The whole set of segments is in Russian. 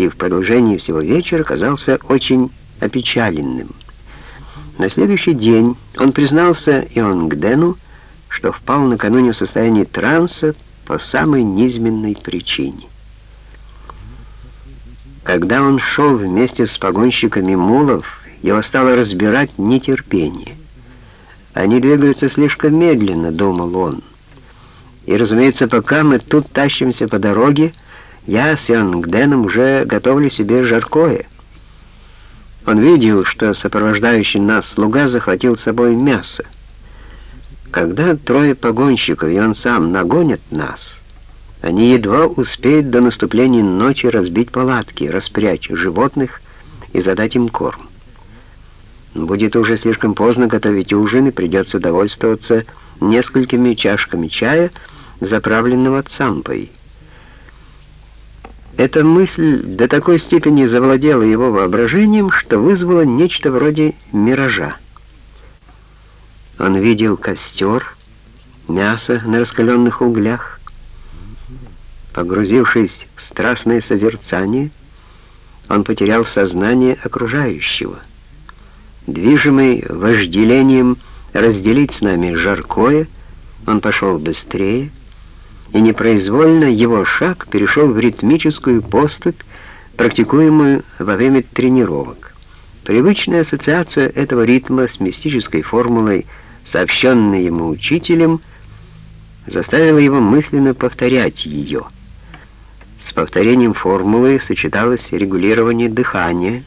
и в продолжении всего вечера казался очень опечаленным. На следующий день он признался Ионгдену, что впал накануне в состояние транса по самой низменной причине. Когда он шел вместе с погонщиками мулов, его стало разбирать нетерпение. Они двигаются слишком медленно, думал он. И, разумеется, пока мы тут тащимся по дороге, я с Янгденом уже готовлю себе жаркое. Он видел, что сопровождающий нас слуга захватил с собой мясо. Когда трое погонщиков и он сам нагонят нас, они едва успеют до наступления ночи разбить палатки, распрячь животных и задать им корм. Будет уже слишком поздно готовить ужин, и придется довольствоваться несколькими чашками чая, заправленного цампой. Эта мысль до такой степени завладела его воображением, что вызвала нечто вроде миража. Он видел костер, мясо на раскаленных углях. Погрузившись в страстное созерцание, он потерял сознание окружающего. Движимый вожделением разделить с нами жаркое, он пошел быстрее, и непроизвольно его шаг перешел в ритмическую поступь, практикуемую во время тренировок. Привычная ассоциация этого ритма с мистической формулой, сообщенной ему учителем, заставила его мысленно повторять ее. С повторением формулы сочеталось регулирование дыхания,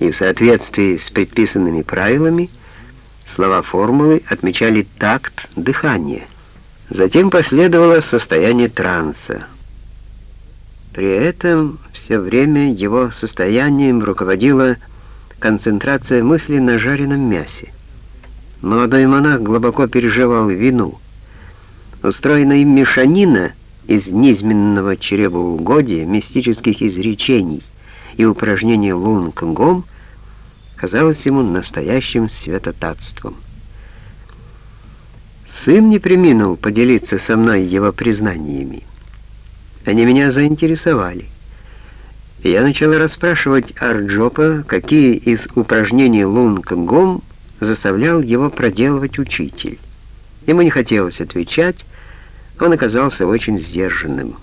и в соответствии с предписанными правилами слова формулы отмечали такт дыхания — Затем последовало состояние транса. При этом все время его состоянием руководила концентрация мысли на жареном мясе. Молодой монах глубоко переживал вину. Устроенная им мешанина из низменного чревоугодия, мистических изречений и упражнений лунг-гом казалась ему настоящим святотатством. Сын не приминул поделиться со мной его признаниями. Они меня заинтересовали. Я начал расспрашивать Арджопа, какие из упражнений лунг-гом заставлял его проделывать учитель. Ему не хотелось отвечать, он оказался очень сдержанным.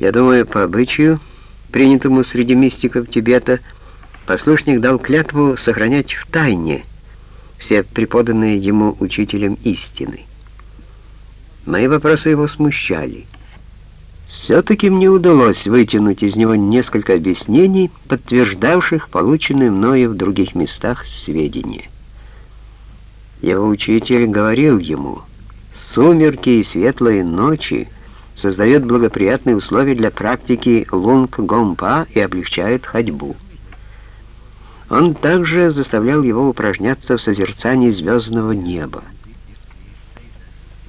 Я думаю, по обычаю, принятому среди мистиков Тибета, послушник дал клятву сохранять в тайне все преподанные ему учителем истины. Мои вопросы его смущали. Все-таки мне удалось вытянуть из него несколько объяснений, подтверждавших полученные мною в других местах сведения. Его учитель говорил ему, «Сумерки и светлые ночи создают благоприятные условия для практики лунг-гомпа и облегчают ходьбу». Он также заставлял его упражняться в созерцании звездного неба.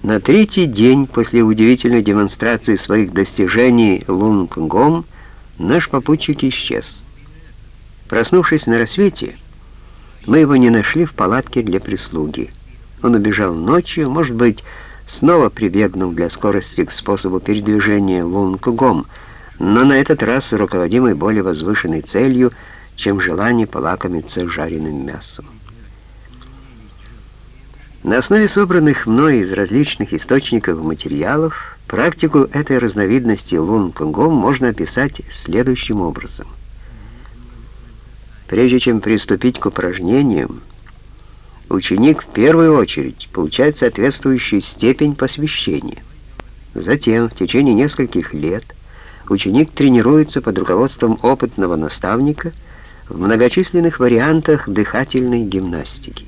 На третий день после удивительной демонстрации своих достижений Лунг-Гом наш попутчик исчез. Проснувшись на рассвете, мы его не нашли в палатке для прислуги. Он убежал ночью, может быть, снова прибегнув для скорости к способу передвижения Лунг-Гом, но на этот раз руководимый более возвышенной целью — чем желание полакомиться жареным мясом. На основе собранных мной из различных источников материалов практику этой разновидности лун-кунгом можно описать следующим образом. Прежде чем приступить к упражнениям, ученик в первую очередь получает соответствующую степень посвящения. Затем, в течение нескольких лет, ученик тренируется под руководством опытного наставника – в многочисленных вариантах дыхательной гимнастики.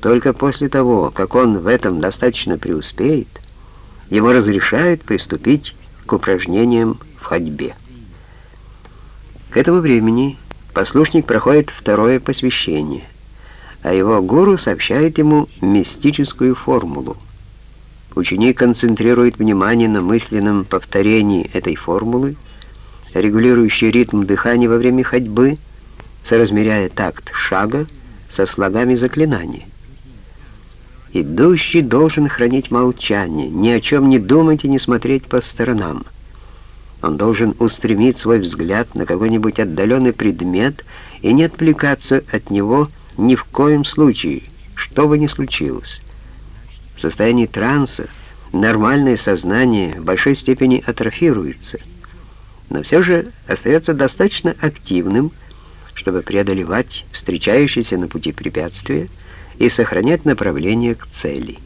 Только после того, как он в этом достаточно преуспеет, ему разрешают приступить к упражнениям в ходьбе. К этому времени послушник проходит второе посвящение, а его гуру сообщает ему мистическую формулу. Ученик концентрирует внимание на мысленном повторении этой формулы, регулирующий ритм дыхания во время ходьбы, соразмеряя такт шага со слогами заклинания. Идущий должен хранить молчание, ни о чем не думать и не смотреть по сторонам. Он должен устремить свой взгляд на какой-нибудь отдаленный предмет и не отвлекаться от него ни в коем случае, что бы ни случилось. В состоянии транса нормальное сознание в большой степени атрофируется, но все же остается достаточно активным, чтобы преодолевать встречающиеся на пути препятствия и сохранять направление к цели.